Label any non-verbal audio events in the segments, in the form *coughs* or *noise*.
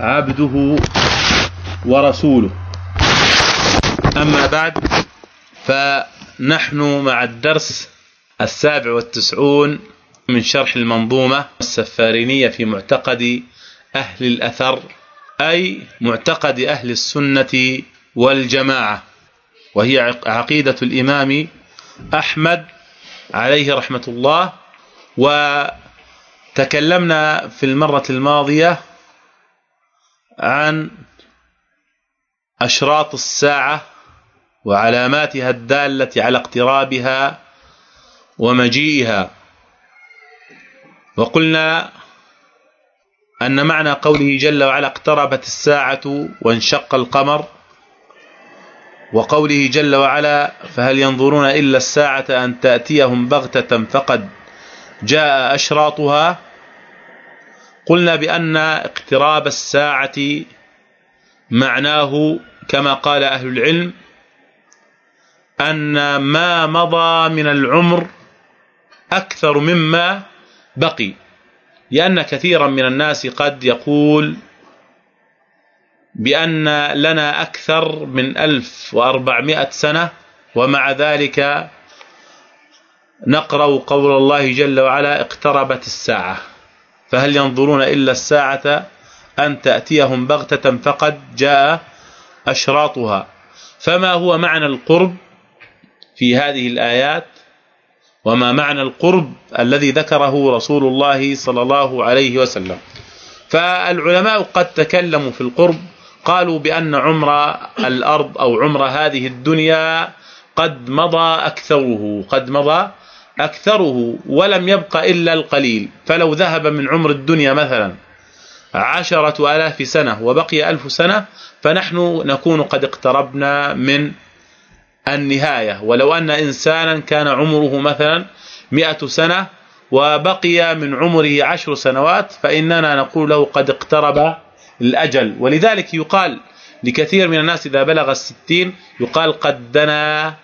عبده ورسوله. أما بعد فنحن مع الدرس السابع والتسعون من شرح المنظومة السفارينية في معتقد أهل الأثر أي معتقد أهل السنة والجماعة وهي عقيدة الإمام أحمد عليه رحمة الله. وتكلمنا في المرة الماضية عن أشراط الساعة وعلاماتها الدالة على اقترابها ومجيئها. وقلنا أن معنى قوله جل وعلا اقتربت الساعة وانشق القمر وقوله جل وعلا فهل ينظرون إلا الساعة أن تأتيهم بغتة فقد جاء أشراطها؟ قلنا بأن اقتراب الساعة معناه كما قال أهل العلم أن ما مضى من العمر أكثر مما بقي لأن كثيرا من الناس قد يقول بأن لنا أكثر من ألف وأربعمائة سنة ومع ذلك نقرأ قول الله جل وعلا اقتربت الساعة. فهل ينظرون إلا الساعة أن تأتيهم بغتة فقد جاء أشراطها؟ فما هو معنى القرب في هذه الآيات؟ وما معنى القرب الذي ذكره رسول الله صلى الله عليه وسلم؟ فالعلماء قد تكلموا في القرب قالوا بأن عمر الأرض أو عمر هذه الدنيا قد مضى أكثره قد مضى أكثره ولم يبق إلا القليل. فلو ذهب من عمر الدنيا مثلا عشرة آلاف سنة وبقي ألف سنة فنحن نكون قد اقتربنا من النهاية. ولو أن إنسانا كان عمره مثلا مئة سنة وبقي من عمره عشر سنوات فإننا نقول له قد اقترب الأجل. ولذلك يقال لكثير من الناس إذا بلغ الستين يقال قد دنا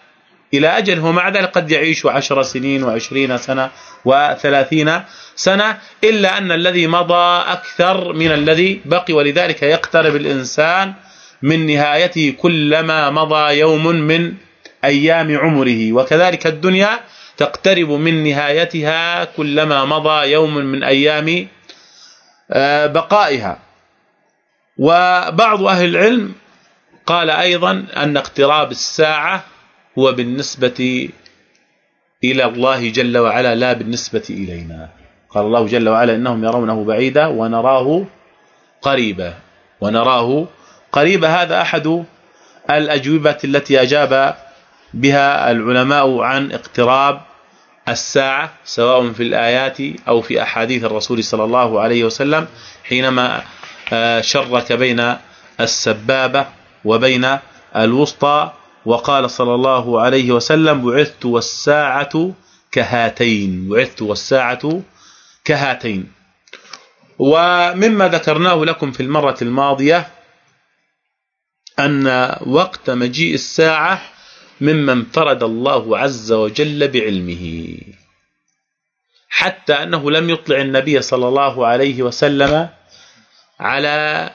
إلى أجل هو مع ذلك قد يعيش عشر سنين وعشرين سنة وثلاثين سنة إلا أن الذي مضى أكثر من الذي بقي ولذلك يقترب الإنسان من نهايته كلما مضى يوم من أيام عمره. وكذلك الدنيا تقترب من نهايتها كلما مضى يوم من أيام آه، بقائها. وبعض أهل العلم قال أيضا أن اقتراب الساعة هو بالنسبة إلى الله جل وعلا لا بالنسبة إلينا. قال الله جل وعلا إنهم يرونه بعيدا ونراه قريبا. ونراه قريبا. هذا أحد الأجوبة التي أجاب بها العلماء عن اقتراب الساعة سواء في الآيات أو في أحاديث الرسول صلى الله عليه وسلم حينما آه، شرك بين السبابة وبين الوسطى وقال صلى الله عليه وسلم بعثت والساعة كهاتين بعثت والساعة كهاتين. ومما ذكرناه لكم في المرة الماضية أن وقت مجيء الساعة مما انفرد الله عز وجل بعلمه. حتى أنه لم يطلع النبي صلى الله عليه وسلم على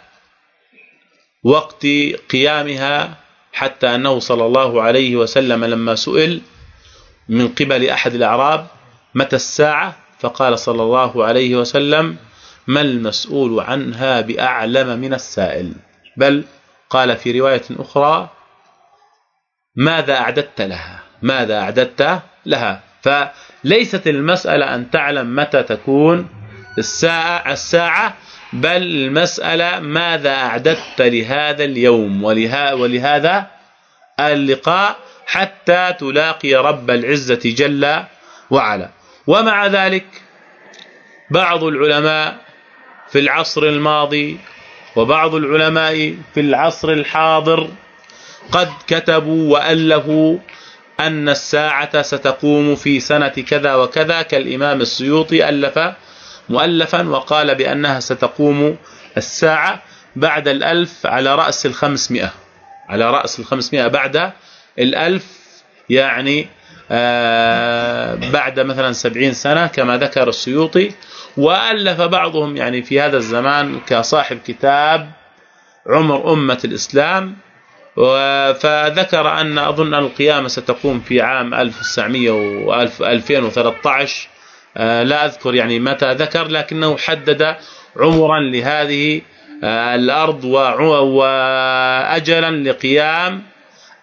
وقت قيامها حتى أنه صلى الله عليه وسلم لما سئل من قبل أحد الأعراب متى الساعة فقال صلى الله عليه وسلم ما المسؤول عنها بأعلم من السائل. بل قال في رواية أخرى ماذا أعددت لها؟ ماذا أعددت لها؟ فليست المسألة أن تعلم متى تكون الساعة الساعة بل المسألة ماذا أعددت لهذا اليوم ولهذا اللقاء حتى تلاقي رب العزة جل وعلا. ومع ذلك بعض العلماء في العصر الماضي وبعض العلماء في العصر الحاضر قد كتبوا وألفوا أن الساعة ستقوم في سنة كذا وكذا كالإمام السيوطي ألف مؤلفا وقال بأنها ستقوم الساعة بعد الألف على رأس الخمسمائة. على رأس الخمسمائة بعد الألف يعني آه بعد مثلا سبعين سنة كما ذكر السيوطي. وألف بعضهم يعني في هذا الزمان كصاحب كتاب عمر أمة الإسلام. فذكر أن أظن أن القيامة ستقوم في عام 1900 و 2013 آه، لا أذكر يعني متى ذكر لكنه حدد عمرا لهذه آه، الأرض وأجلا لقيام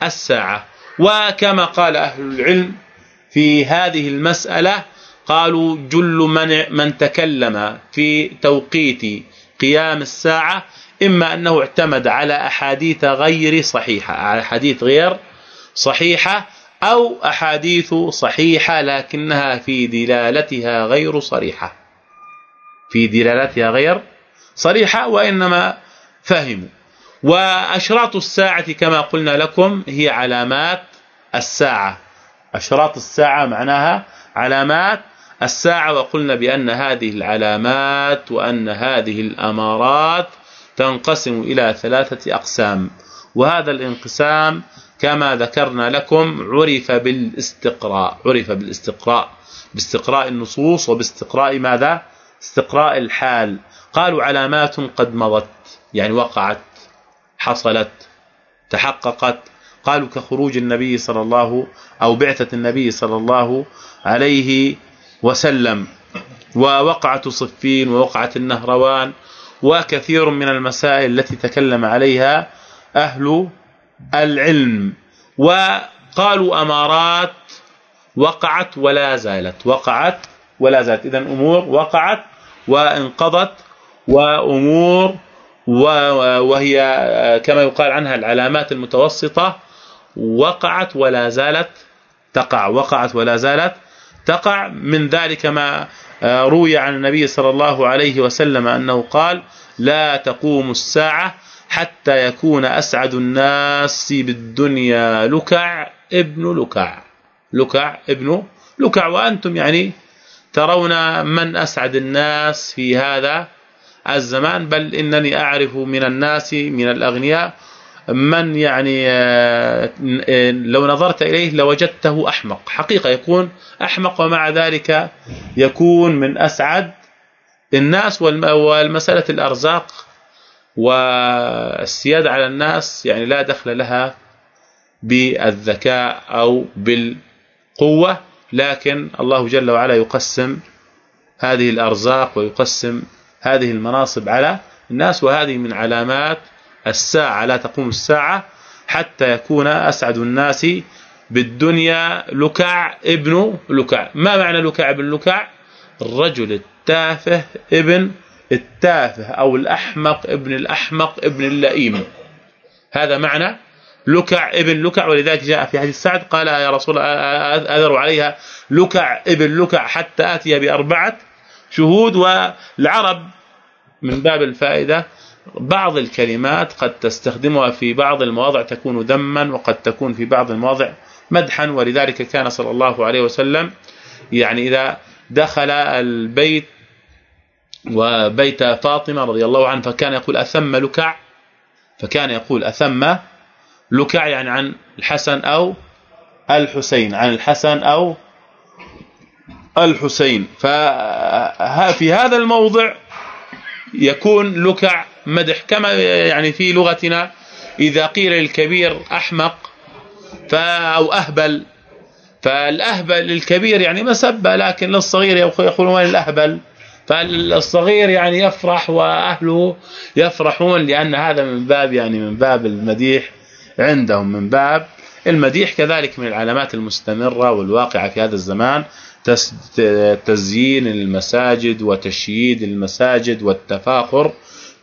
الساعة. وكما قال أهل العلم في هذه المسألة قالوا جل من من تكلم في توقيت قيام الساعة إما أنه اعتمد على أحاديث غير صحيحة على أحاديث غير صحيحة أو أحاديث صحيحة لكنها في دلالتها غير صريحة. في دلالتها غير صريحة وإنما فهموا. وأشراط الساعة كما قلنا لكم هي علامات الساعة. أشراط الساعة معناها علامات الساعة وقلنا بأن هذه العلامات وأن هذه الأمارات تنقسم إلى ثلاثة أقسام. وهذا الانقسام كما ذكرنا لكم عرف بالاستقراء عرف بالاستقراء باستقراء النصوص وباستقراء ماذا؟ استقراء الحال. قالوا علامات قد مضت يعني وقعت حصلت تحققت. قالوا كخروج النبي صلى الله أو بعثة النبي صلى الله عليه وسلم. ووقعة صفين ووقعة النهروان وكثير من المسائل التي تكلم عليها أهل العلم. وقالوا أمارات وقعت ولا زالت. وقعت ولا زالت. اذا أمور وقعت وانقضت وأمور وهي كما يقال عنها العلامات المتوسطة وقعت ولا زالت تقع. وقعت ولا زالت تقع. من ذلك ما آه، روي عن النبي صلى الله عليه وسلم أنه قال لا تقوم الساعة حتى يكون أسعد الناس بالدنيا. لكع ابن لكع لكع ابن لكع وأنتم يعني ترون من أسعد الناس في هذا الزمان. بل إنني أعرف من الناس من الأغنياء من يعني آه، لو نظرت إليه لوجدته أحمق. حقيقة يكون أحمق ومع ذلك يكون من أسعد الناس. والمسألة الأرزاق والسيادة على الناس يعني لا دخل لها بالذكاء أو بالقوة لكن الله جل وعلا يقسم هذه الأرزاق ويقسم هذه المناصب على الناس وهذه من علامات الساعة لا تقوم الساعة حتى يكون أسعد الناس بالدنيا. لكع ابن لكع ما معنى لكع ابن لكع؟ الرجل التافه ابن التافه أو الأحمق ابن الأحمق ابن اللئيم. هذا معنى لكع ابن لكع ولذلك جاء في حديث سعد قال يا رسول أذر عليها لكع ابن لكع حتى أتي بأربعة شهود. والعرب من باب الفائدة بعض الكلمات قد تستخدمها في بعض المواضع تكون ذما وقد تكون في بعض المواضع مدحا. ولذلك كان صلى الله عليه وسلم يعني إذا دخل البيت وبيت فاطمة رضي الله عنها فكان يقول أثم لكع؟ فكان يقول أثم لكع يعني عن الحسن أو الحسين عن الحسن أو الحسين. ففي هذا الموضع يكون لكع مدح كما يعني في لغتنا إذا قيل للكبير أحمق أو أهبل. فالأهبل للكبير يعني مسبة لكن للصغير يقولون الأهبل؟ فالصغير يعني يفرح وأهله يفرحون لأن هذا من باب يعني من باب المديح عندهم من باب المديح كذلك من العلامات المستمرة والواقعة في هذا الزمان تزيين المساجد وتشييد المساجد والتفاخر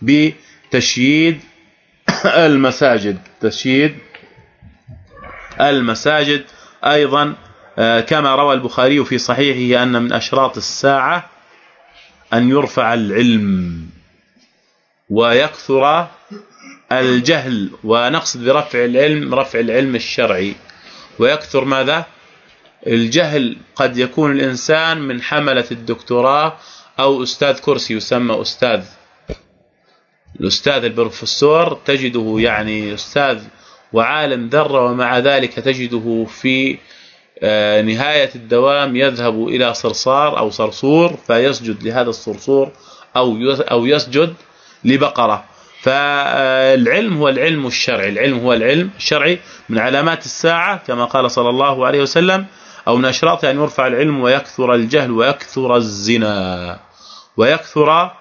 بتشييد المساجد تشييد المساجد أيضا آه، كما روى البخاري في صحيحه أن من أشراط الساعة أن يرفع العلم ويكثر الجهل ونقصد برفع العلم رفع العلم الشرعي. ويكثر ماذا؟ الجهل قد يكون الإنسان من حملة الدكتوراه أو أستاذ كرسي يسمى أستاذ. الأستاذ البروفيسور تجده يعني أستاذ وعالم ذرة ومع ذلك تجده في نهاية الدوام يذهب إلى صرصار أو صرصور فيسجد لهذا الصرصور أو أو يسجد لبقرة. فالعلم هو العلم الشرعي. العلم هو العلم الشرعي من علامات الساعة كما قال صلى الله عليه وسلم أو من أشراط أن يرفع العلم ويكثر الجهل ويكثر الزنا ويكثر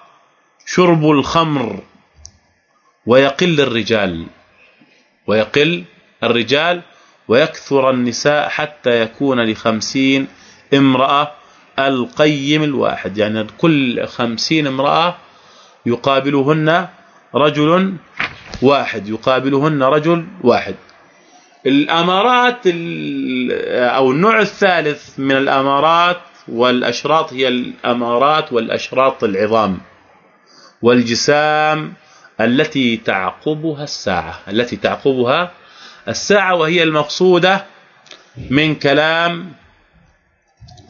شرب الخمر ويقل الرجال. ويقل الرجال ويكثر النساء حتى يكون لخمسين امرأة القيم الواحد. يعني كل خمسين امرأة يقابلهن رجل واحد. يقابلهن رجل واحد. الأمارات أو النوع الثالث من الأمارات والأشراط هي الأمارات والأشراط العظام والجسام التي تعقبها الساعة التي تعقبها الساعة وهي المقصودة من كلام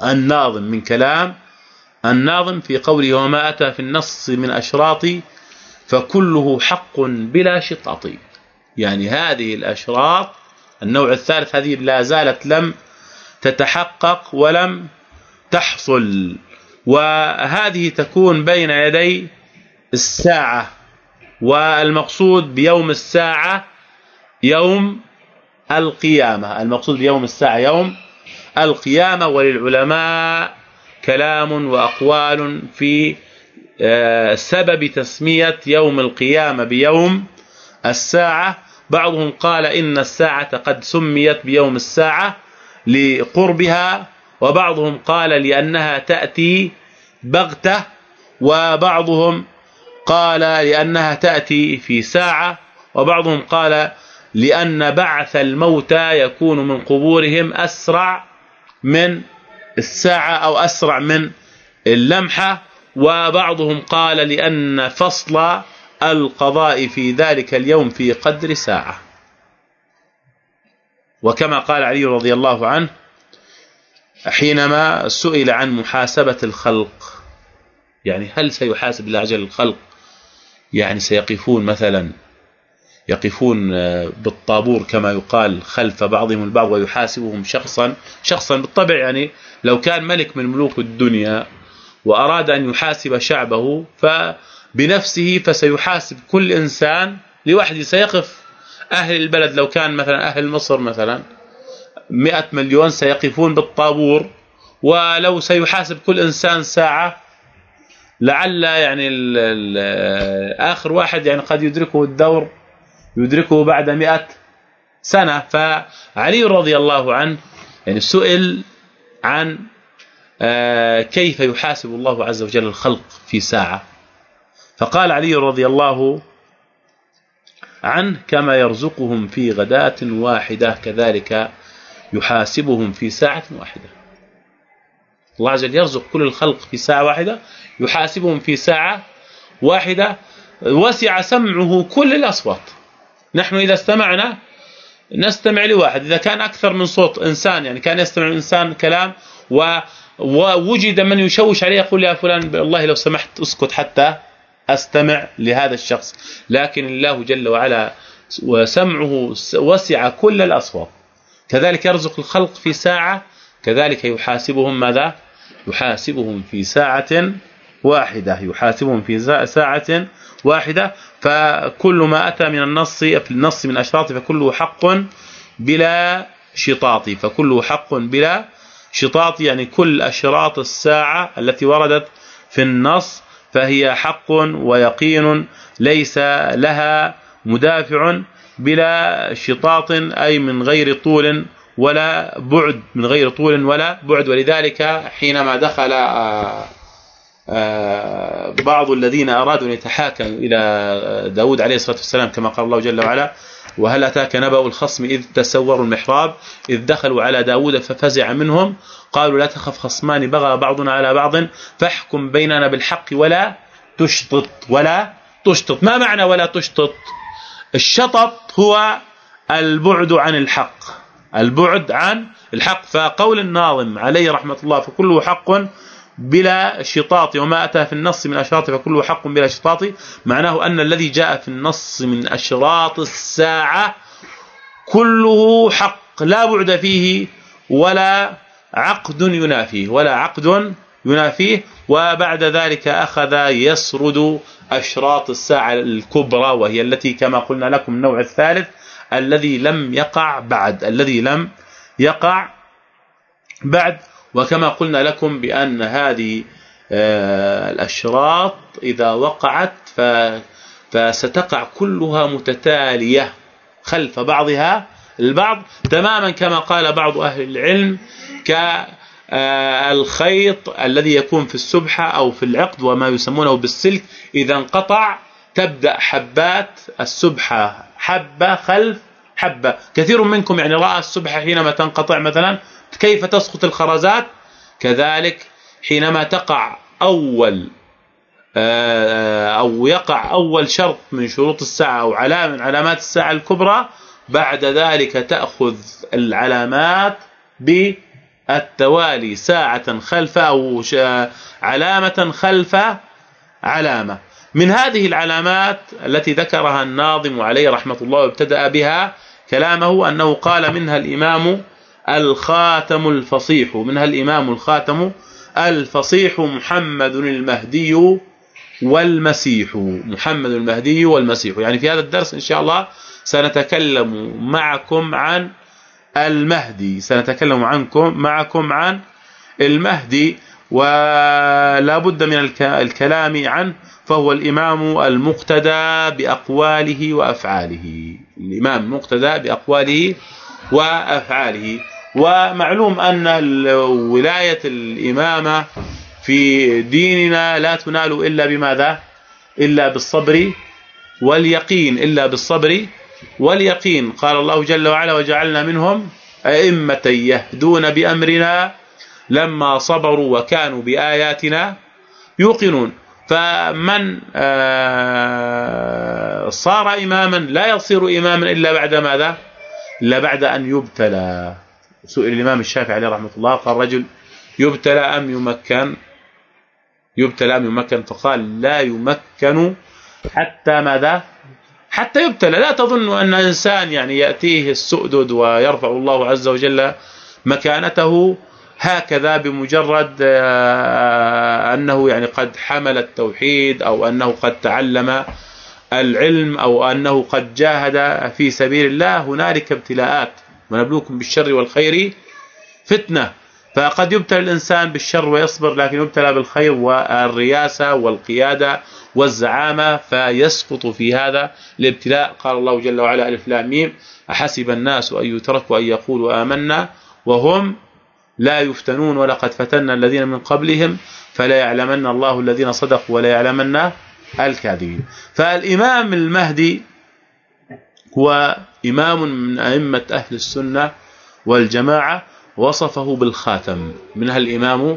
الناظم من كلام الناظم في قوله وما أتى في النص من أشراط فكله حق بلا شطط يعني هذه الأشراط النوع الثالث هذه لا زالت لم تتحقق ولم تحصل. وهذه تكون بين يدي الساعة والمقصود بيوم الساعة يوم القيامة. المقصود بيوم الساعة يوم القيامة وللعلماء كلام وأقوال في آه، سبب تسمية يوم القيامة بيوم الساعة. بعضهم قال إن الساعة قد سميت بيوم الساعة لقربها وبعضهم قال لأنها تأتي بغتة وبعضهم قال لأنها تأتي في ساعة وبعضهم قال لأن بعث الموتى يكون من قبورهم أسرع من الساعة أو أسرع من اللمحة وبعضهم قال لأن فصل القضاء في ذلك اليوم في قدر ساعة. وكما قال علي رضي الله عنه حينما سئل عن محاسبة الخلق يعني هل سيحاسب الله عز الخلق؟ يعني سيقفون مثلا يقفون بالطابور كما يقال خلف بعضهم البعض ويحاسبهم شخصا شخصا بالطبع يعني لو كان ملك من ملوك الدنيا وأراد أن يحاسب شعبه فبنفسه فسيحاسب كل إنسان لوحده سيقف أهل البلد. لو كان مثلا أهل مصر مثلا 100 مليون سيقفون بالطابور ولو سيحاسب كل إنسان ساعة لعل يعني آخر واحد يعني قد يدركه الدور يدركه بعد 100 سنة. فعلي رضي الله عنه يعني سئل عن آه، كيف يحاسب الله عز وجل الخلق في ساعة. فقال علي رضي الله عنه كما يرزقهم في غداة واحدة كذلك يحاسبهم في ساعة واحدة. الله عز وجل يرزق كل الخلق في ساعة واحدة يحاسبهم في ساعة واحدة وسع سمعه كل الأصوات. نحن إذا استمعنا نستمع لواحد. إذا كان أكثر من صوت إنسان يعني كان يستمع الإنسان كلام و ووجد من يشوش عليه يقول يا فلان والله لو سمحت أسكت حتى أستمع لهذا الشخص. لكن الله جل وعلا وسمعه وسع كل الأصوات. كذلك يرزق الخلق في ساعة كذلك يحاسبهم ماذا؟ يحاسبهم في ساعة واحدة. يحاسبهم في ساعة واحدة فكل ما أتى من النص في النص من أشراط فكله حق بلا شطاط فكله حق بلا شطاط يعني كل أشراط الساعة التي وردت في النص فهي حق ويقين ليس لها مدافع بلا شطاط أي من غير طول ولا بعد من غير طول ولا بعد ولذلك حينما دخل آه، بعض الذين أرادوا أن يتحاكموا إلى داود عليه الصلاة والسلام كما قال الله جل وعلا وهل أتاك نبأ الخصم إذ تسوروا المحراب؟ إذ دخلوا على داود ففزع منهم قالوا لا تخف خصمان بغى بعضنا على بعض فاحكم بيننا بالحق ولا تشطط ولا تشطط. ما معنى ولا تشطط؟ الشطط هو البعد عن الحق البعد عن الحق. فقول الناظم عليه رحمة الله فكله حق بلا شطاط وما أتى في النص من أشراط فكله حق بلا شطاط. معناه أن الذي جاء في النص من أشراط الساعة كله حق لا بعد فيه ولا عقد ينافيه ولا عقد ينافيه. وبعد ذلك أخذ يسرد أشراط الساعة الكبرى وهي التي كما قلنا لكم النوع الثالث الذي لم يقع بعد الذي لم يقع بعد. وكما قلنا لكم بأن هذه آه، الأشراط إذا وقعت فستقع كلها متتالية خلف بعضها البعض تماما كما قال بعض أهل العلم كالخيط الذي يكون في السبحة أو في العقد وما يسمونه بالسلك إذا انقطع تبدأ حبات السبحة حبة خلف حبة. كثير منكم يعني رأى السبحة حينما تنقطع مثلا كيف تسقط الخرزات؟ كذلك حينما تقع أول آه، أو يقع أول شرط من شروط الساعة أو علامة من علامات الساعة الكبرى بعد ذلك تأخذ العلامات بالتوالي ساعة خلف أو علامة خلف علامة. من هذه العلامات التي ذكرها الناظم عليه رحمة الله وابتدأ بها كلامه أنه قال منها الإمام الخاتم الفصيح. منها الامام الخاتم؟ الفصيح محمد المهدي والمسيح. محمد المهدي والمسيح. يعني في هذا الدرس إن شاء الله سنتكلم معكم عن المهدي. سنتكلم عنكم معكم عن المهدي. ولا بد من الكلام عنه فهو الإمام المقتدى بأقواله وأفعاله. الإمام المقتدى بأقواله وأفعاله. ومعلوم أن ولايه الإمامة في ديننا لا تنال إلا بماذا؟ إلا بالصبر واليقين إلا بالصبر واليقين. قال الله جل وعلا وجعلنا منهم أئمة يهدون بأمرنا لما صبروا وكانوا بآياتنا يوقنون. فمن آه، صار إماما لا يصير إماما إلا بعد ماذا؟ إلا بعد أن يبتلى. سئل الإمام الشافعي عليه رحمة الله قال رجل يبتلى أم يمكن؟ يبتلى أم يمكن؟ فقال لا يمكن حتى ماذا؟ حتى يبتلى. لا تظن أن إنسان يعني يأتيه السؤدد ويرفع الله عز وجل مكانته هكذا بمجرد آه، أنه يعني قد حمل التوحيد أو أنه قد تعلم العلم أو أنه قد جاهد في سبيل الله. هنالك ابتلاءات. ونبلوكم بالشر والخير فتنة. فقد يبتلى الإنسان بالشر ويصبر لكن يبتلى بالخير والرياسة والقيادة والزعامة فيسقط في هذا الابتلاء. قال الله جل وعلا ألف لام ميم. أحسب الناس أن يتركوا أن يقولوا آمنا وهم لا يفتنون. ولقد فتنا الذين من قبلهم فلا يعلمن الله الذين صدقوا ولا يعلمن الكاذبين. فالإمام المهدي هو إمام من أئمة أهل السنة والجماعة وصفه بالخاتم. منها الإمام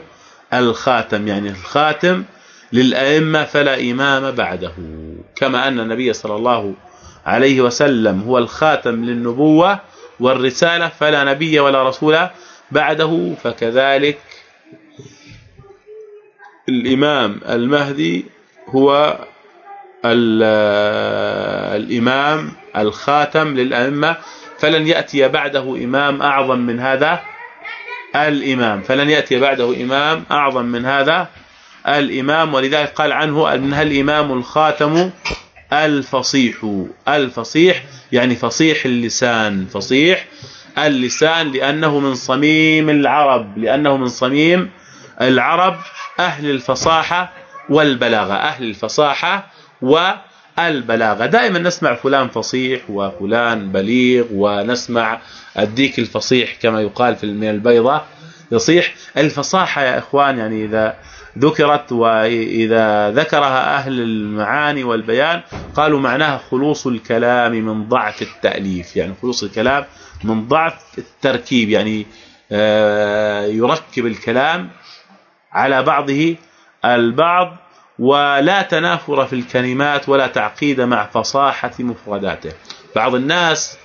الخاتم يعني الخاتم للأئمة فلا إمام بعده. كما أن النبي صلى الله عليه وسلم هو الخاتم للنبوة والرسالة فلا نبي ولا رسول بعده. فكذلك الإمام المهدي هو الإمام الخاتم للأئمة فلن يأتي بعده إمام أعظم من هذا الإمام. فلن يأتي بعده إمام أعظم من هذا الإمام. ولذلك قال عنه انها الإمام الخاتم الفصيح. الفصيح يعني فصيح اللسان فصيح اللسان لأنه من صميم العرب لأنه من صميم العرب أهل الفصاحة والبلاغة. أهل الفصاحة والبلاغة. دائما نسمع فلان فصيح وفلان بليغ ونسمع الديك الفصيح كما يقال في من البيضه يصيح. الفصاحة يا إخوان يعني إذا ذكرت وإذا ذكرها أهل المعاني والبيان قالوا معناها خلوص الكلام من ضعف التأليف. يعني خلوص الكلام من ضعف التركيب. يعني آه، يركب الكلام على بعضه البعض ولا تنافر في الكلمات ولا تعقيد مع فصاحة مفرداته. بعض الناس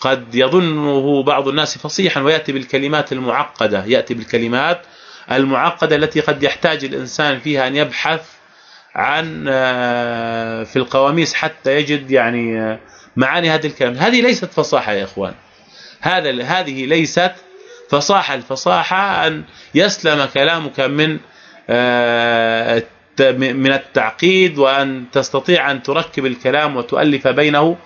قد يظنه بعض الناس فصيحا ويأتي بالكلمات المعقدة يأتي بالكلمات المعقدة التي قد يحتاج الإنسان فيها أن يبحث عن آه، في القواميس حتى يجد يعني آه، معاني هذه الكلمات. هذه ليست فصاحة يا إخوان. هذا هذه ليست فصاحة. الفصاحة أن يسلم كلامك من آه، من التعقيد وأن تستطيع أن تركب الكلام وتؤلف بينه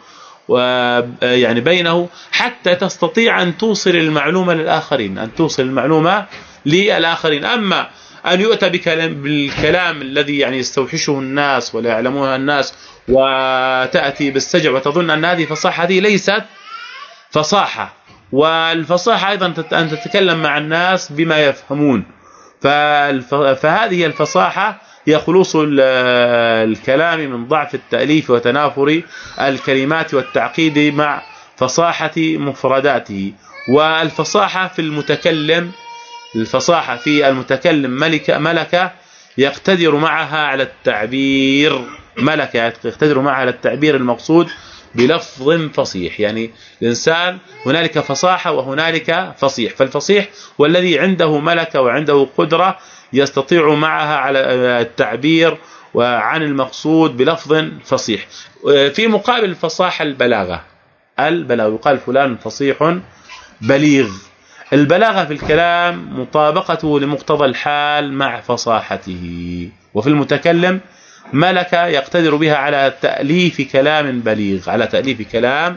ويعني بينه حتى تستطيع أن توصل المعلومة للآخرين أن توصل المعلومة للآخرين. أما أن يؤتى بكلام بالكلام الذي يعني يستوحشه الناس ولا يعلمونها الناس وتأتي بالسجع وتظن أن هذه فصاحة هذه ليست فصاحة. والفصاحة أيضا أن تتكلم مع الناس بما يفهمون. فهذه الفصاحة هي خلوص الكلام من ضعف التأليف وتنافر الكلمات والتعقيد مع فصاحة مفرداته. والفصاحة في المتكلم الفصاحة في المتكلم ملكه ملكة يقتدر معها على التعبير. ملكة يقتدر معها على التعبير المقصود بلفظ فصيح. يعني الإنسان هنالك فصاحة وهنالك فصيح. فالفصيح والذي عنده ملكة وعنده قدرة يستطيع معها على التعبير وعن المقصود بلفظ فصيح. في مقابل الفصاحه البلاغة. البلاغة يقال فلان فصيح بليغ. البلاغة في الكلام مطابقته لمقتضى الحال مع فصاحته. وفي المتكلم ملكه يقتدر بها على تأليف كلام بليغ على تأليف كلام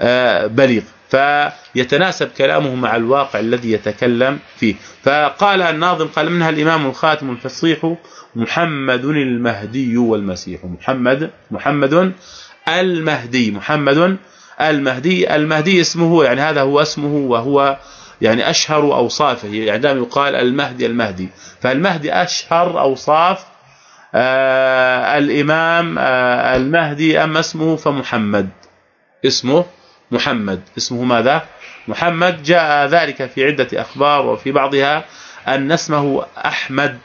آه، بليغ. فيتناسب كلامه مع الواقع الذي يتكلم فيه. فقال الناظم قال منها الإمام الخاتم الفصيح محمد المهدي والمسيح. محمد محمد المهدي محمد المهدي. المهدي اسمه يعني هذا هو اسمه وهو يعني أشهر أوصافه. يعني دائما يقال المهدي المهدي. فالمهدي أشهر أوصاف آه الإمام آه المهدي اما اسمه؟ فمحمد. اسمه محمد. اسمه ماذا؟ محمد. جاء ذلك في عدة أخبار وفي بعضها أن اسمه أحمد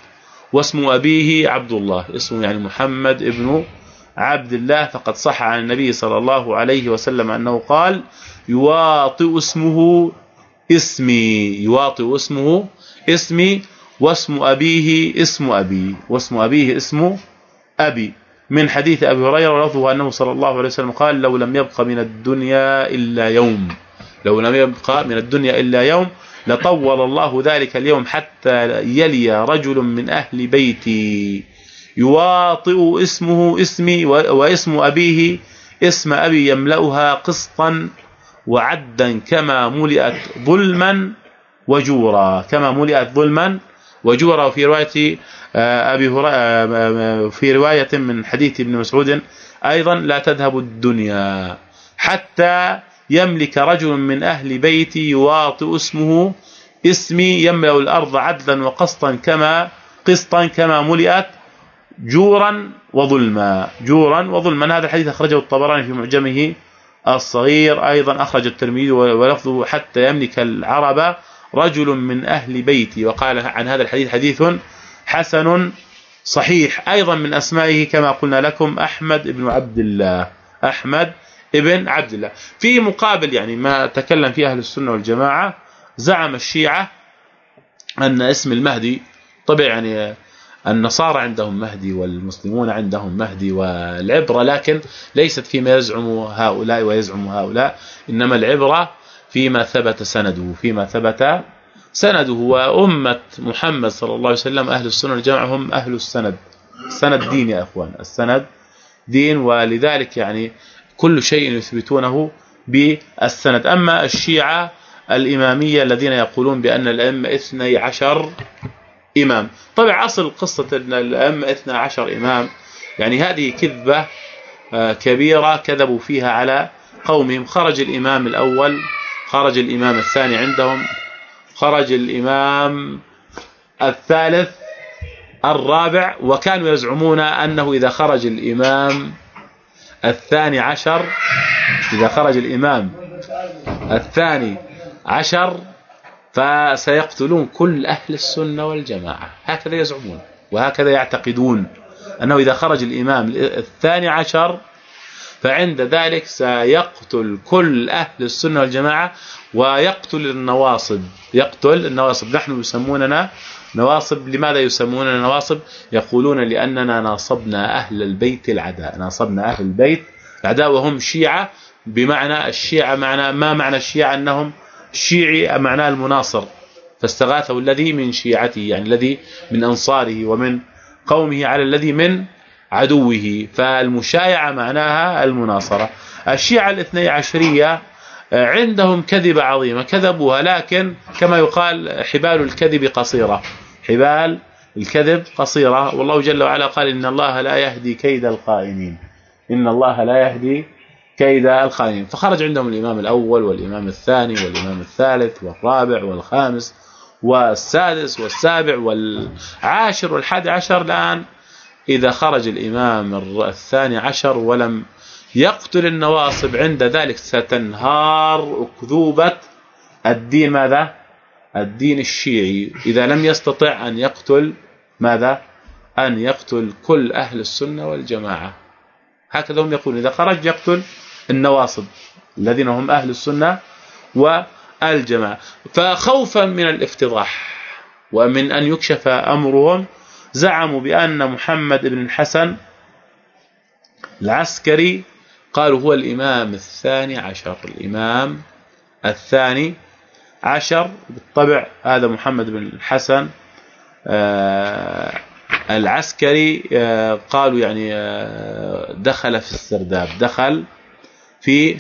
واسم أبيه عبد الله. اسمه يعني محمد ابن عبد الله. فقد صح عن النبي صلى الله عليه وسلم أنه قال يواطئ اسمه اسمي. يواطئ اسمه اسمي واسم أبيه اسم أبي. واسم أبيه اسم أبي. من حديث أبي هريرة ولفظه انه صلى الله عليه وسلم قال لو لم يبق من الدنيا إلا يوم. لو لم يبقى من الدنيا إلا يوم لطول الله ذلك اليوم حتى يلي رجل من أهل بيتي. يواطئ اسمه اسمي واسم أبيه اسم أبي يملأها قسطا وعدا كما ملئت ظلما وجورا. كما ملئت ظلما وجورا وفي رواية آه، أبي هريره آه، في رواية من حديث ابن مسعود أيضا لا تذهب الدنيا حتى يملك رجل من أهل بيتي يواطئ اسمه اسمي يملأ الأرض عدلا وقسطا كما قسطا كما ملئت جورا وظلما. جورا وظلما. هذا الحديث أخرجه الطبراني في معجمه الصغير أيضا أخرج الترمذي ولفظه حتى يملك العرب رجل من أهل بيتي وقال عن هذا الحديث حديث حسن صحيح. أيضا من أسمائه كما قلنا لكم أحمد بن عبد الله أحمد ابن عبد الله في مقابل يعني ما تكلم فيه أهل السنة والجماعة زعم الشيعة أن اسم المهدي طبعا يعني النصارى عندهم مهدي والمسلمون عندهم مهدي والعبرة لكن ليست فيما يزعم هؤلاء ويزعم هؤلاء إنما العبرة فيما ثبت سنده فيما ثبت سنده. وأمة محمد صلى الله عليه وسلم أهل السنة والجماعة هم أهل السند. السند دين يا إخوان السند دين. ولذلك يعني كل شيء يثبتونه بالسند. أما الشيعة الإمامية الذين يقولون بأن الأئمة 12 إمام. طبعا أصل قصة أن الأئمة 12 إمام يعني هذه كذبة آه، كبيرة كذبوا فيها على قومهم. خرج الإمام الأول خرج الإمام الثاني عندهم خرج الإمام الثالث الرابع وكانوا يزعمون أنه إذا خرج الإمام الثاني عشر إذا خرج الإمام الثاني عشر فسيقتلون كل أهل السنة والجماعة. هكذا يزعمون وهكذا يعتقدون أنه إذا خرج الإمام الثاني عشر فعند ذلك سيقتل كل أهل السنة والجماعة ويقتل النواصب. يقتل النواصب. نحن يسموننا نواصب. لماذا يسموننا نواصب؟ يقولون لأننا ناصبنا أهل البيت العداء. ناصبنا أهل البيت العداء وهم شيعة. بمعنى الشيعة معنى ما معنى الشيعة؟ أنهم شيعي معناه المناصر. فاستغاثه الذي من شيعته يعني الذي من أنصاره ومن قومه على الذي من عدوه فالمشايعة معناها المناصرة. الشيعة الاثني عشرية عندهم كذبة عظيمة كذبوها لكن كما يقال حبال الكذب قصيرة. حبال الكذب قصيرة. والله جل وعلا قال إن الله لا يهدي كيد القائمين. إن الله لا يهدي كيد الخائنين فخرج عندهم الإمام الأول والإمام الثاني والإمام الثالث والرابع والخامس والسادس والسابع والعاشر والحادي عشر. الآن إذا خرج الإمام الثاني عشر ولم يقتل النواصب عند ذلك ستنهار أكذوبة الدين ماذا؟ الدين الشيعي. إذا لم يستطع أن يقتل ماذا؟ أن يقتل كل أهل السنة والجماعة. هكذا هم يقولون. إذا خرج يقتل النواصب الذين هم أهل السنة والجماعة. فخوفا من الافتضاح ومن أن يكشف أمرهم زعموا بأن محمد بن الحسن العسكري قالوا هو الإمام الثاني عشر الإمام الثاني عشر بالطبع هذا محمد بن الحسن آه، العسكري آه، قالوا يعني آه، دخل في السرداب دخل في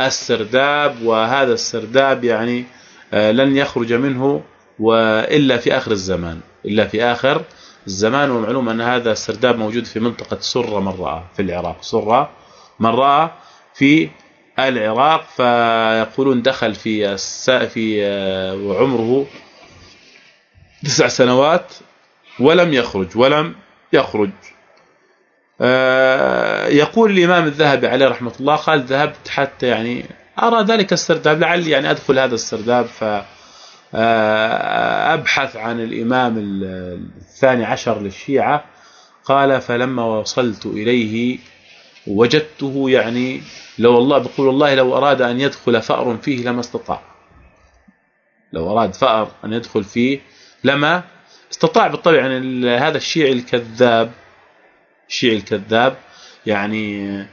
السرداب وهذا السرداب يعني لن يخرج منه وإلا في آخر الزمان إلا في آخر الزمان ومعلوم أن هذا السرداب موجود في منطقة سرة من راى في العراق. سرة من راى في العراق فيقولون دخل في في وعمره تسع سنوات ولم يخرج ولم يخرج. آه، يقول الإمام الذهبي عليه رحمة الله قال ذهبت حتى يعني أرى ذلك السرداب لعلي يعني أدخل هذا السرداب ف آه، أبحث عن الإمام الثاني عشر للشيعة. قال فلما وصلت إليه وجدته يعني لو الله بقول الله لو أراد أن يدخل فأر فيه لما استطاع. لو أراد فأر أن يدخل فيه لما استطاع. بالطبع يعني هذا الشيعي الكذاب الشيعي الكذاب يعني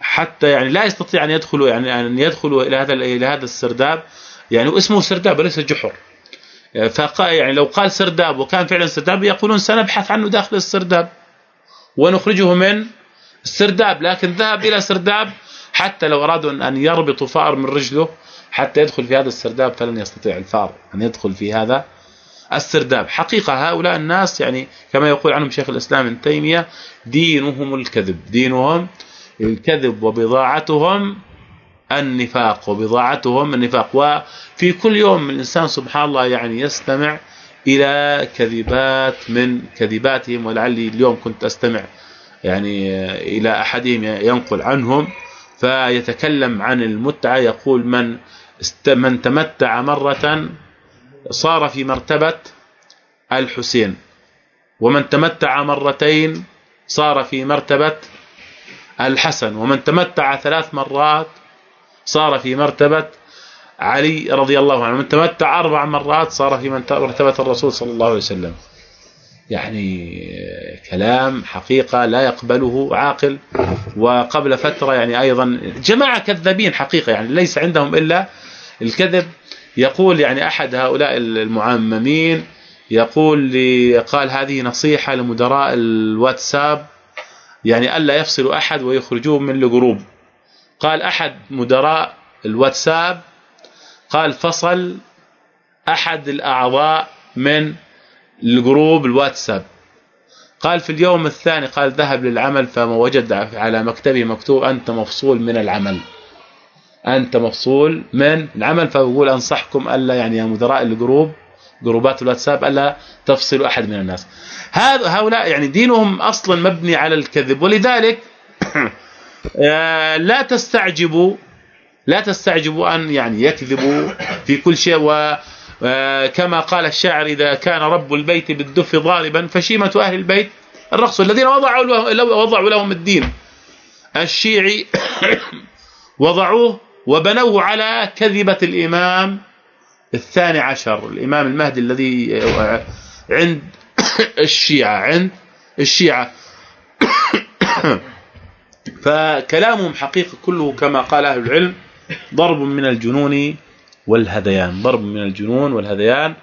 حتى يعني لا يستطيع أن يدخل يعني أن يدخل إلى هذا إلى هذا السرداب. يعني اسمه سرداب وليس جحر. فقال يعني لو قال سرداب وكان فعلا سرداب يقولون سنبحث عنه داخل السرداب. ونخرجه من السرداب لكن ذهب إلى سرداب حتى لو أرادوا أن يربطوا فار من رجله حتى يدخل في هذا السرداب فلن يستطيع الفار أن يدخل في هذا السرداب. حقيقة هؤلاء الناس يعني كما يقول عنهم شيخ الإسلام ابن تيمية دينهم الكذب. دينهم الكذب وبضاعتهم النفاق وبضاعتهم النفاق. وفي كل يوم الإنسان سبحان الله يعني يستمع إلى كذبات من كذباتهم ولعلي اليوم كنت أستمع يعني إلى أحدهم ينقل عنهم فيتكلم عن المتعة. يقول من من تمتع مرة صار في مرتبة الحسين ومن تمتع مرتين صار في مرتبة الحسن ومن تمتع ثلاث مرات صار في مرتبة علي رضي الله عنه. من تمتع أربع مرات صار في مرتبه الرسول صلى الله عليه وسلم. يعني كلام حقيقة لا يقبله عاقل. وقبل فترة يعني أيضا جماعة كذابين حقيقة يعني ليس عندهم إلا الكذب. يقول يعني أحد هؤلاء المعممين يقول لي قال هذه نصيحة لمدراء الواتساب يعني ألا يفصلوا أحد ويخرجوه من الجروب. قال أحد مدراء الواتساب قال فصل أحد الأعضاء من الجروب الواتساب. قال في اليوم الثاني قال ذهب للعمل فما وجد على مكتبه مكتوب أنت مفصول من العمل. أنت مفصول من العمل فبقول أنصحكم ألا يعني يا مدراء الجروب جروبات الواتساب ألا تفصلوا أحد من الناس. هؤلاء يعني دينهم أصلا مبني على الكذب ولذلك لا تستعجبوا لا تستعجبوا أن يعني يكذبوا في كل شيء. وكما آه، قال الشاعر إذا كان رب البيت بالدف ضاربا فشيمة أهل البيت الرقص الذين وضعوا وضعوا لهم الدين. الشيعي *coughs* وضعوه وبنوه على كذبة الإمام الثاني عشر. الإمام المهدي الذي عند *coughs* الشيعة عند الشيعة. فكلامهم حقيقة كله كما قال أهل العلم ضرب من الجنون والهذيان ضرب من الجنون والهذيان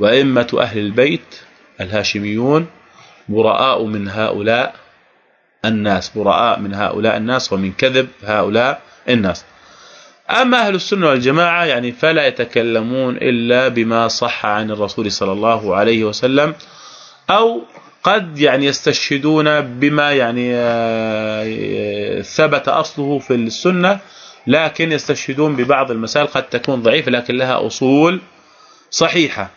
وأئمة أهل البيت الهاشميون براء من هؤلاء الناس براء من هؤلاء الناس ومن كذب هؤلاء الناس. أما أهل السنة والجماعة يعني فلا يتكلمون إلا بما صح عن الرسول صلى الله عليه وسلم أو قد يعني يستشهدون بما يعني آه، ثبت أصله في السنة لكن يستشهدون ببعض المسائل قد تكون ضعيفة لكن لها أصول صحيحة.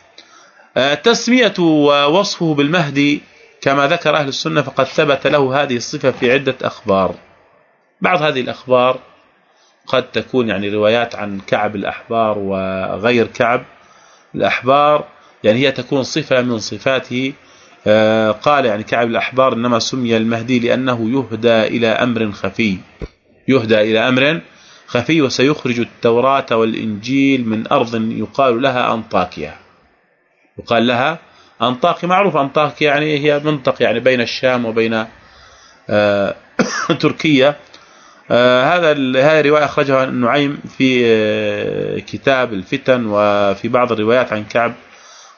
آه، تسميه ووصفه بالمهدي كما ذكر أهل السنة فقد ثبت له هذه الصفة في عدة أخبار. بعض هذه الأخبار قد تكون يعني روايات عن كعب الأحبار وغير كعب الأحبار يعني هي تكون صفة من صفاته قال يعني كعب الأحبار إنما سمي المهدي لأنه يهدى إلى أمر خفي. يهدى إلى أمر خفي وسيخرج التوراة والإنجيل من أرض يقال لها أنطاكيا. يقال لها أنطاكيا. معروف أنطاكيا يعني هي منطقة يعني بين الشام وبين آه *coughs* تركيا. آه هذا هذه روايه أخرجها النعيم في آه كتاب الفتن وفي بعض الروايات عن كعب.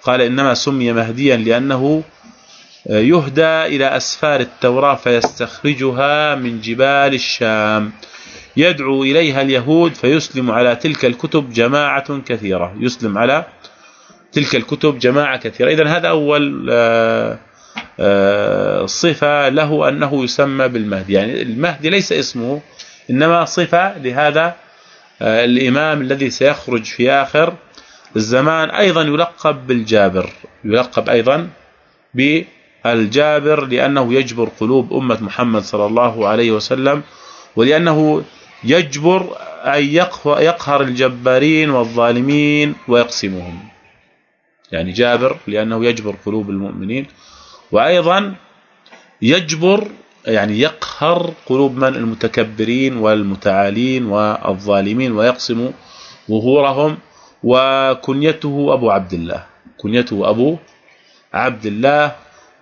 قال إنما سمي مهديا لأنه آه، يهدى إلى أسفار التوراة فيستخرجها من جبال الشام. يدعو إليها اليهود فيسلم على تلك الكتب جماعة كثيرة. يسلم على تلك الكتب جماعة كثيرة. اذا هذا أول آه، آه، صفة له أنه يسمى بالمهدي. يعني المهدي ليس اسمه إنما صفة لهذا آه، الإمام الذي سيخرج في آخر الزمان. أيضا يلقب بالجابر يلقب أيضا بالجابر لأنه يجبر قلوب أمة محمد صلى الله عليه وسلم ولأنه يجبر أن يقهر الجبارين والظالمين ويقسمهم. يعني جابر لأنه يجبر قلوب المؤمنين وأيضا يجبر يعني يقهر قلوب من؟ المتكبرين والمتعالين والظالمين ويقسم ظهورهم وكنيته أبو عبد الله. كنيته أبو عبد الله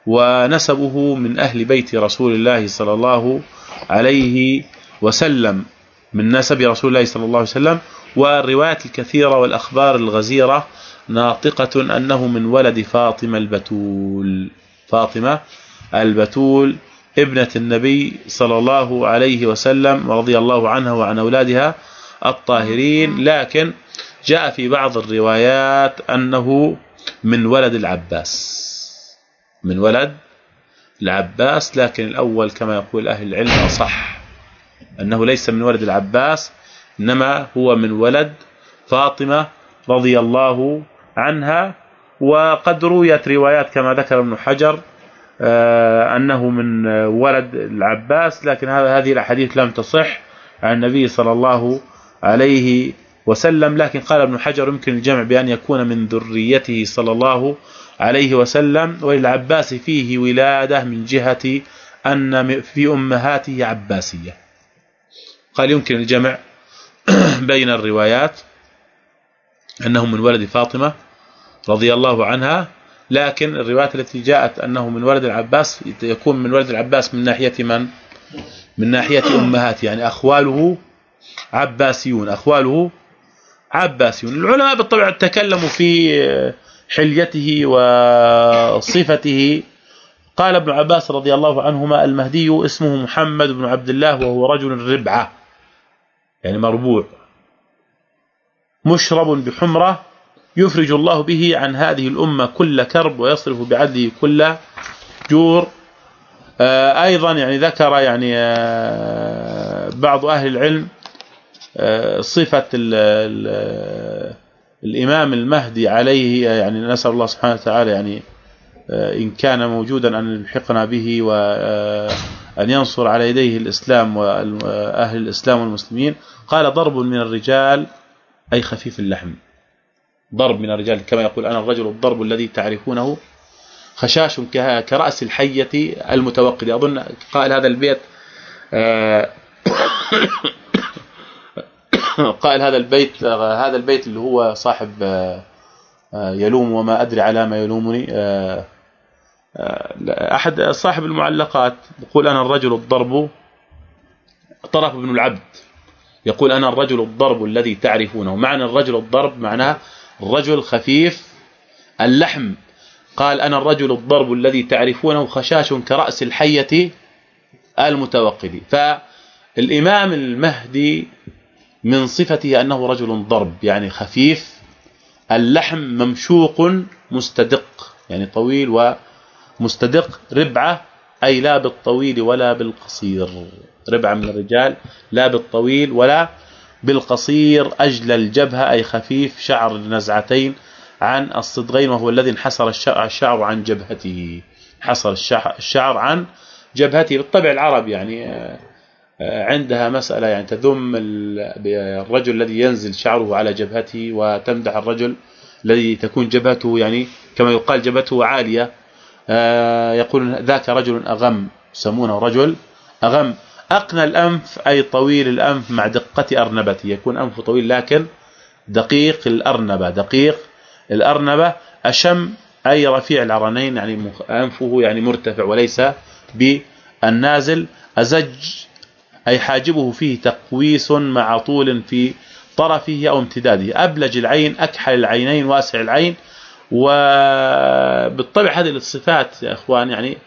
ونسبه من أهل بيت رسول الله صلى الله عليه وسلم من نسب رسول الله صلى الله عليه وسلم. والروايات الكثيرة والأخبار الغزيرة ناطقة أنه من ولد فاطمة البتول. فاطمة البتول ابنة النبي صلى الله عليه وسلم رضي الله عنها وعن أولادها الطاهرين. لكن جاء في بعض الروايات أنه من ولد العباس. من ولد العباس لكن الأول كما يقول أهل العلم أصح أنه ليس من ولد العباس إنما هو من ولد فاطمة رضي الله عنها. وقد رويت روايات كما ذكر ابن حجر آه، أنه من ولد العباس لكن هذه الأحاديث لم تصح عن النبي صلى الله عليه وسلم. لكن قال ابن حجر يمكن الجمع بأن يكون من ذريته صلى الله عليه وسلم وللعباس فيه ولادة من جهة أن في أمهاته عباسية. قال يمكن الجمع *clears throat* بين الروايات أنه من ولد فاطمة رضي الله عنها لكن الروايات التي جاءت أنه من ولد العباس يكون من ولد العباس من ناحية من؟ من ناحية أمهات يعني أخواله عباسيون أخواله عباسيون. العلماء بالطبع تكلموا في حليته وصفته. قال ابن عباس رضي الله عنهما المهدي اسمه محمد بن عبد الله وهو رجل ربعه يعني مربوع. مشرب بحمرة يفرج الله به عن هذه الأمة كل كرب ويصرف بعدله كل جور. آه، أيضا يعني ذكر يعني آه، بعض أهل العلم آه، صفة ال ال الإمام المهدي عليه يعني نسأل الله سبحانه وتعالى يعني إن كان موجودا أن يلحقنا به وأن ينصر على يديه الإسلام وأهل الإسلام والمسلمين. قال ضرب من الرجال أي خفيف اللحم. ضرب من الرجال كما يقول أنا الرجل الضرب الذي تعرفونه خشاش كرأس الحية المتوقد أظن قائل هذا البيت آه، *coughs* قائل هذا البيت هذا البيت اللي هو صاحب آه، يلوم وما أدري على ما يلومني أحد صاحب المعلقات يقول أنا الرجل الضرب طرف ابن العبد يقول أنا الرجل الضرب الذي تعرفونه. معنى الرجل الضرب معناه الرجل خفيف اللحم. قال أنا الرجل الضرب الذي تعرفونه خشاش كرأس الحية المتوقد فالإمام المهدي من صفته أنه رجل ضرب يعني خفيف اللحم ممشوق مستدق يعني طويل ومستدق. ربعة أي لا بالطويل ولا بالقصير. ربعة من الرجال لا بالطويل ولا بالقصير. أجل الجبهة أي خفيف شعر النزعتين عن الصدغين وهو الذي انحسر الشعر عن جبهته. حصر الشعر عن جبهته. بالطبع العرب يعني آه، عندها مسألة يعني تذم الرجل الذي ينزل شعره على جبهته وتمدح الرجل الذي تكون جبهته يعني كما يقال جبهته عالية. آه، يقول ذاك رجل أغم يسمونه رجل أغم. أقنى الأنف أي طويل الأنف مع دقة أرنبته يكون أنفه طويل لكن دقيق الأرنبة. دقيق الأرنبة أشم أي رفيع العرنين يعني أنفه يعني مرتفع وليس بالنازل. أزج أي حاجبه فيه تقويس مع طول في طرفه أو امتداده. أبلج العين أكحل العينين واسع العين. وبالطبع هذه الصفات يا إخوان يعني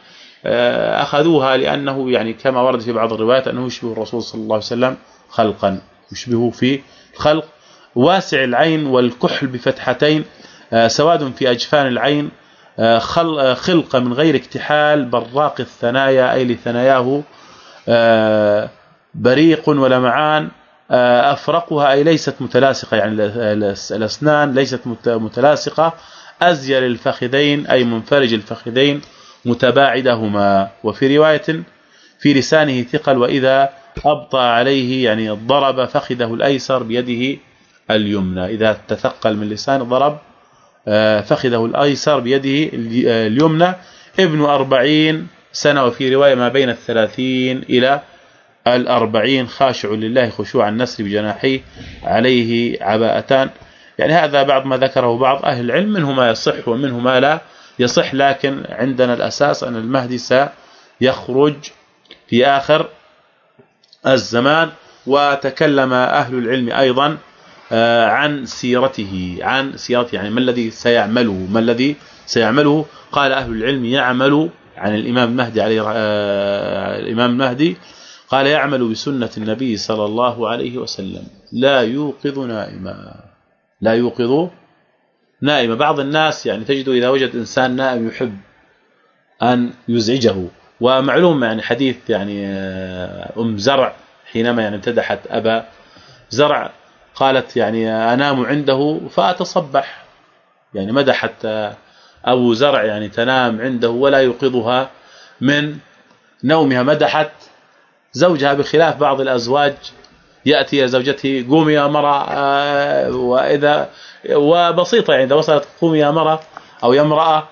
آه، أخذوها لأنه يعني كما ورد في بعض الروايات أنه يشبه الرسول صلى الله عليه وسلم خلقا يشبهه في خلق واسع العين والكحل بفتحتين آه، سواد في أجفان العين آه، خلق من غير اكتحال براق الثنايا أي لثناياه بريق ولمعان أفرقها أي ليست متلاصقة يعني الأسنان ليست متلاصقة أزيل الفخذين أي منفرج الفخذين متباعدهما. وفي رواية في لسانه ثقل وإذا ابطا عليه يعني ضرب فخذه الأيسر بيده اليمنى. إذا تثقل من لسانه ضرب آه، فخذه الأيسر بيده اليمنى. ابن أربعين سنة وفي رواية ما بين الثلاثين إلى الأربعين خاشع لله خشوع النسر بجناحيه عليه عباءتان. يعني هذا بعض ما ذكره بعض أهل العلم منه ما يصح ومنه ما لا يصح لكن عندنا الأساس أن المهدي سيخرج في آخر الزمان. وتكلم أهل العلم أيضا آه، عن سيرته عن سيرته يعني ما الذي سيعمله ما الذي سيعمله؟ قال أهل العلم يعمل عن الإمام المهدي عليه آه، الإمام المهدي قال يعمل بسنة النبي صلى الله عليه وسلم. لا يوقظ نائما. لا يوقظ نائما. بعض الناس يعني تجد إذا وجد إنسان نائم يحب أن يزعجه. ومعلوم يعني حديث يعني آه، أم زرع حينما يعني امتدحت أبا زرع قالت يعني أنام عنده فأتصبح. يعني مدحت آه، أبو زرع يعني تنام عنده ولا يوقظها من نومها. مدحت زوجها بخلاف بعض الأزواج يأتي زوجته قومي يا مرأة آه، واذا وبسيطة يعني إذا وصلت قومي يا مرأة أو يا امرأة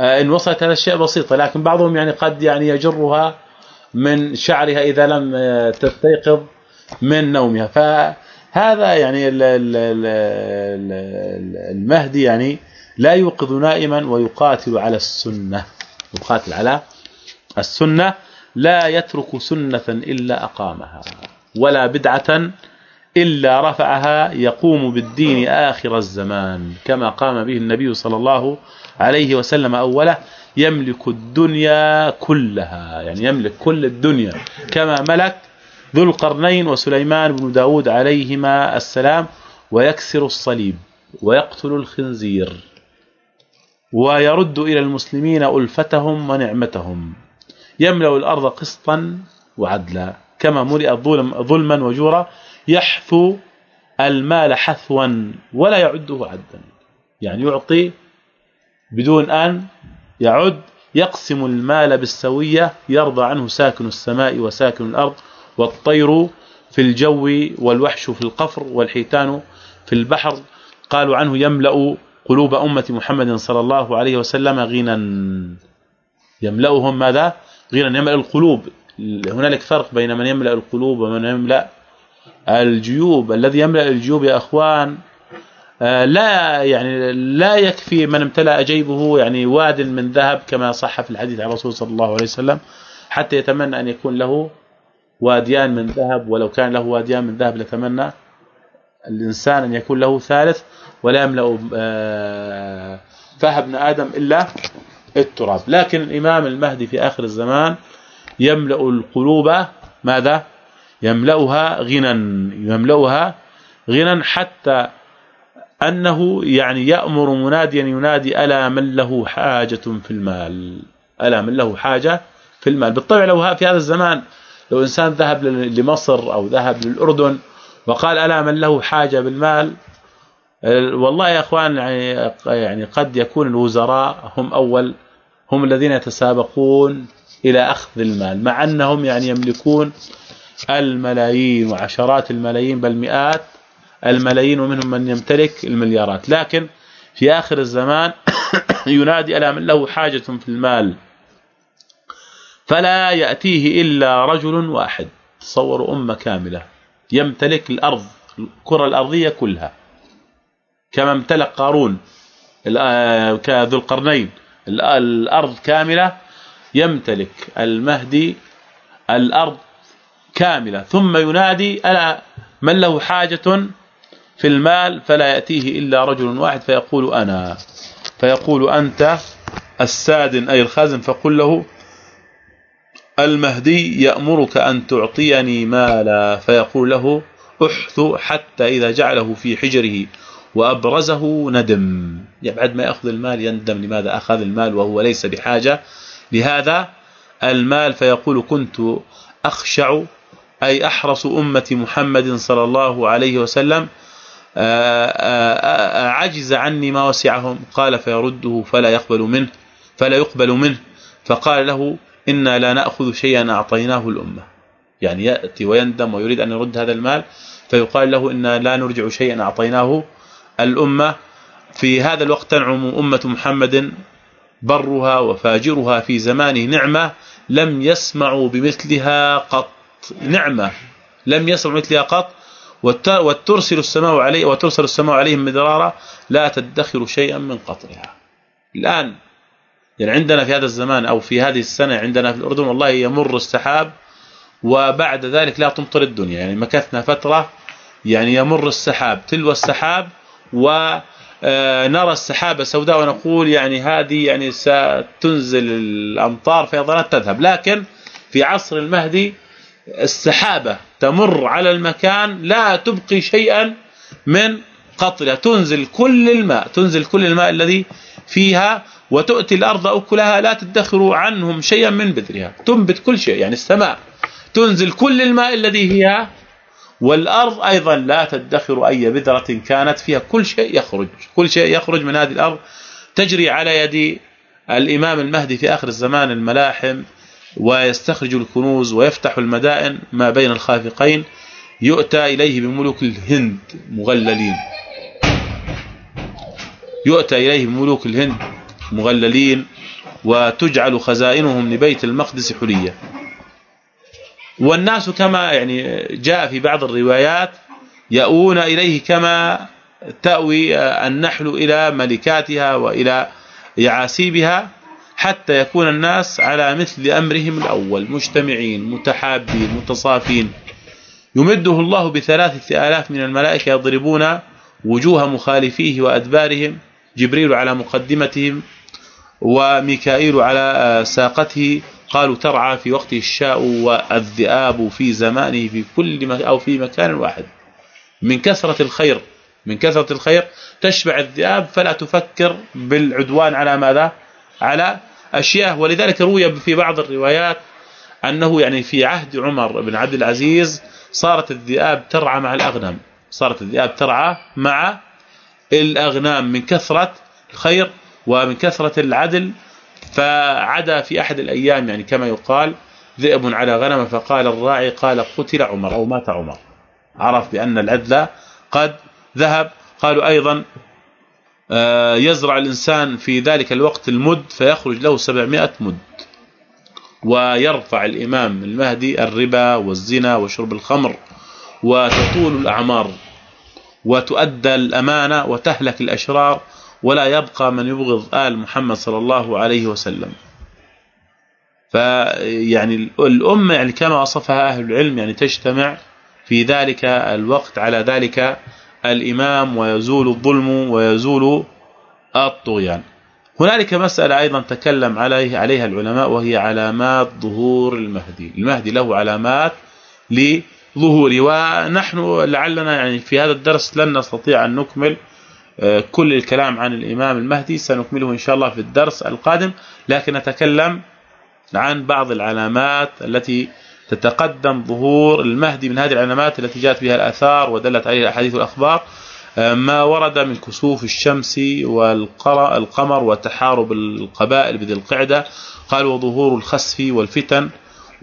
آه، إن وصلت هذا الشيء بسيطة لكن بعضهم يعني قد يعني يجرها من شعرها إذا لم آه، تستيقظ من نومها. فهذا يعني المهدي يعني لا يوقظ نائما ويقاتل على السنة يقاتل على السنة. لا يترك سنة إلا أقامها ولا بدعة إلا رفعها يقوم بالدين آخر الزمان كما قام به النبي صلى الله عليه وسلم أوله يملك الدنيا كلها يعني يملك كل الدنيا كما ملك ذو القرنين وسليمان بن داود عليهما السلام ويكسر الصليب ويقتل الخنزير ويرد إلى المسلمين ألفتهم ونعمتهم. يملأ الأرض قسطا وعدلا. كما ملئت ظلم ظلما وجورا يحثو المال حثوا ولا يعده عدا يعني يعطي بدون آن يعد يقسم المال بالسوية يرضى عنه ساكن السماء وساكن الأرض والطير في الجو والوحش في القفر والحيتان في البحر. قالوا عنه يملأ قلوب أمة محمد صلى الله عليه وسلم غنى يملأهم ماذا؟ غنى يملأ القلوب. هنالك فرق بين من يملأ القلوب ومن يملأ الجيوب. الذي يملأ الجيوب يا أخوان آه، لا يعني لا يكفي من امتلأ جيبه يعني واد من ذهب كما صح في الحديث عن الرسول صلى الله عليه وسلم حتى يتمنى أن يكون له واديان من ذهب. ولو كان له واديان من ذهب لتمنى الإنسان أن يكون له ثالث. ولا يملأ آه، فاه ابن آدم إلا التراب لكن الإمام المهدي في آخر الزمان يملأ القلوب ماذا؟ يملأها غنى يملأها غنى حتى أنه يعني يأمر مناديا ينادي ألا من له حاجة في المال؟ ألا من له حاجة في المال؟ بالطبع لو في هذا الزمان لو إنسان ذهب لمصر أو ذهب للأردن وقال ألا من له حاجة بالمال والله يا إخوان يعني يعني قد يكون الوزراء هم أول هم الذين يتسابقون إلى أخذ المال مع أنهم يعني يملكون الملايين وعشرات الملايين بل مئات الملايين ومنهم من يمتلك المليارات. لكن في آخر الزمان *coughs* ينادي ألا من له حاجة في المال. فلا يأتيه إلا رجل واحد. تصوروا أمة كاملة يمتلك الأرض الكرة الأرضية كلها. كما امتلك قارون. كذو القرنين. الأرض كاملة يمتلك المهدي الأرض كاملة. ثم ينادي ألا من له حاجة في المال فلا يأتيه إلا رجل واحد فيقول أنا. فيقول أنت السادن أي الخازن فقل له المهدي يأمرك أن تعطيني مالا. فيقول له احث حتى إذا جعله في حجره. وأبرزه ندم. يعني بعد ما يأخذ المال يندم لماذا؟ أخذ المال وهو ليس بحاجة. لهذا المال فيقول كنت أخشع أي أحرص أمة محمد صلى الله عليه وسلم آه، آه، آه، عجز عني ما وسعهم. قال فيرده فلا يقبل منه فلا يقبل منه. فقال له إنا لا نأخذ شيئا أعطيناه الأمة. يعني يأتي ويندم ويريد أن يرد هذا المال فيقال له إنا لا نرجع شيئا أعطيناه. الأمة في هذا الوقت تنعم أمة محمد برها وفاجرها في زمانه نعمة لم يسمعوا بمثلها قط. نعمة لم يسمعوا مثلها قط. وترسل السماء عليه وترسل السماء عليهم مدرارا لا تدخر شيئا من قطرها الآن يعني عندنا في هذا الزمان أو في هذه السنة عندنا في الأردن والله يمر السحاب وبعد ذلك لا تمطر الدنيا. يعني مكثنا فترة يعني يمر السحاب. تلو السحاب ونرى آه، السحابة سوداء ونقول يعني هذه يعني ستنزل الأمطار فيضانات تذهب. لكن في عصر المهدي السحابة تمر على المكان لا تبقي شيئا من قطرة تنزل كل الماء تنزل كل الماء الذي فيها وتؤتي الأرض أكلها لا تدخر عنهم شيئا من بذرها. تنبت كل شيء يعني السماء. تنزل كل الماء الذي فيها والأرض أيضا لا تدخر أي بذرة كانت فيها. كل شيء يخرج. كل شيء يخرج من هذه الأرض. تجري على يد الإمام المهدي في آخر الزمان الملاحم ويستخرج الكنوز ويفتح المدائن ما بين الخافقين. يؤتى إليه بملوك الهند مغللين. يؤتى إليه بملوك الهند مغللين وتجعل خزائنهم لبيت المقدس حلية. والناس كما يعني جاء في بعض الروايات يأوون إليه كما تأوي النحل إلى ملكاتها وإلى يعاسيبها حتى يكون الناس على مثل أمرهم الأول مجتمعين متحابين متصافين. يمده الله بثلاثة آلاف من الملائكة يضربون وجوه مخالفيه وأدبارهم جبريل على مقدمتهم وميكائيل على ساقته قالوا ترعى في وقته الشاء والذئاب في زمانه في كل أو في مكان واحد. من كثرة الخير من كثرة الخير تشبع الذئاب فلا تفكر بالعدوان على ماذا؟ على أشياء. ولذلك روي في بعض الروايات أنه يعني في عهد عمر بن عبد العزيز صارت الذئاب ترعى مع الأغنام. صارت الذئاب ترعى مع الأغنام. من كثرة الخير ومن كثرة العدل فعدا في أحد الأيام يعني كما يقال ذئب على غنم فقال الراعي قال قتل عمر أو مات عمر. عرف بأن العدل قد ذهب. قالوا أيضا آه، يزرع الإنسان في ذلك الوقت المد فيخرج له 700 مد. ويرفع الإمام المهدي الربا والزنا وشرب الخمر وتطول الأعمار وتؤدى الأمانة وتهلك الأشرار. ولا يبقى من يبغض آل محمد صلى الله عليه وسلم. فيعني الأمة يعني كما وصفها أهل العلم يعني تجتمع في ذلك الوقت على ذلك الإمام ويزول الظلم ويزول الطغيان. هنالك مسألة أيضا تكلم عليه عليها العلماء وهي علامات ظهور المهدي. المهدي له علامات لظهوره. ونحن لعلنا يعني في هذا الدرس لن نستطيع أن نكمل كل الكلام عن الإمام المهدي سنكمله إن شاء الله في الدرس القادم لكن نتكلم عن بعض العلامات التي تتقدم ظهور المهدي من هذه العلامات التي جاءت بها الآثار ودلت عليها الاحاديث والاخبار آه، ما ورد من كسوف الشمس والقمر وتحارب القبائل بذي القعدة قال وظهور الخسف والفتن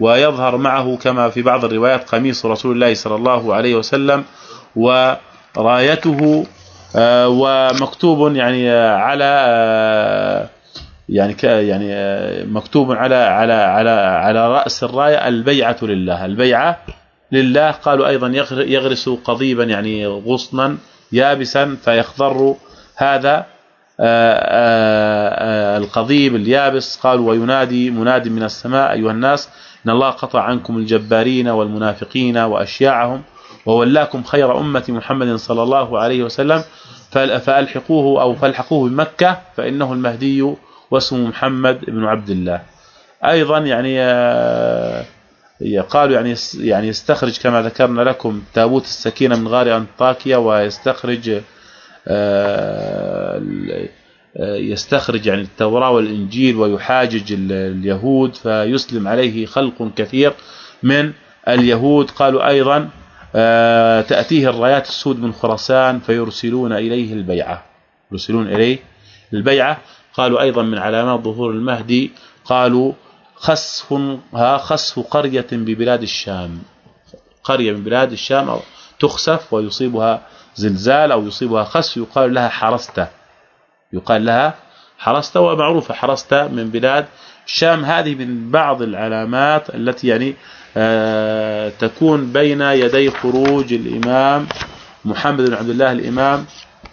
ويظهر معه كما في بعض الروايات قميص رسول الله صلى الله عليه وسلم ورايته آه، ومكتوب يعني على آه، يعني يعني مكتوب على على على على رأس الراية البيعة لله. البيعة لله قالوا أيضا يغرس قضيبا يعني غصنا يابسا فيخضر هذا آه، آه، آه، القضيب اليابس. قالوا وينادي مناد من السماء أيها الناس إن الله قطع عنكم الجبارين والمنافقين وأشياعهم وولاكم خير أمة محمد صلى الله عليه وسلم. فألحقوه أو فالحقوه بمكة فإنه المهدي واسمه محمد بن عبد الله. أيضا يعني قالوا يعني يعني يستخرج كما ذكرنا لكم تابوت السكينة من غار أنطاكيا ويستخرج آه، يستخرج يعني التوراة والإنجيل ويحاجج اليهود فيسلم عليه خلق كثير من اليهود. قالوا أيضا آه، تأتيه الرايات السود من خراسان فيرسلون إليه البيعة. يرسلون إليه البيعة. قالوا أيضا من علامات ظهور المهدي قالوا خسف ها خسف قرية ببلاد الشام. قرية من بلاد الشام تخسف ويصيبها زلزال أو يصيبها خسف يقال لها حرستة. يقال لها حرستة ومعروفة حرستة من بلاد الشام. هذه من بعض العلامات التي يعني آه تكون بين يدي خروج الإمام محمد بن عبد الله الإمام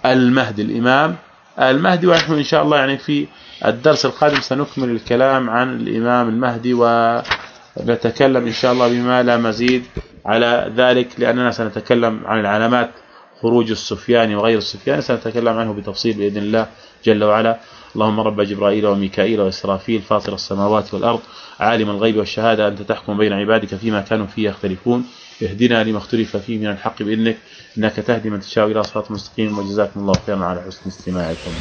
المهدي. الإمام المهدي ونحن إن شاء الله يعني في الدرس القادم سنكمل الكلام عن الإمام المهدي ونتكلم إن شاء الله بما لا مزيد على ذلك لأننا سنتكلم عن العلامات خروج السفياني وغير السفياني سنتكلم عنه بتفصيل بإذن الله جل وعلا. اللهم رب جبرائيل وميكائيل وإسرافيل فاطر السماوات والأرض عالم الغيب والشهادة أنت تحكم بين عبادك فيما كانوا فيه يختلفون. اهدنا لما اختلف فيه من الحق بإذنك إنك تهدي من تشاء إلى صراط مستقيم. وجزاكم الله خيرا على حسن استماعكم.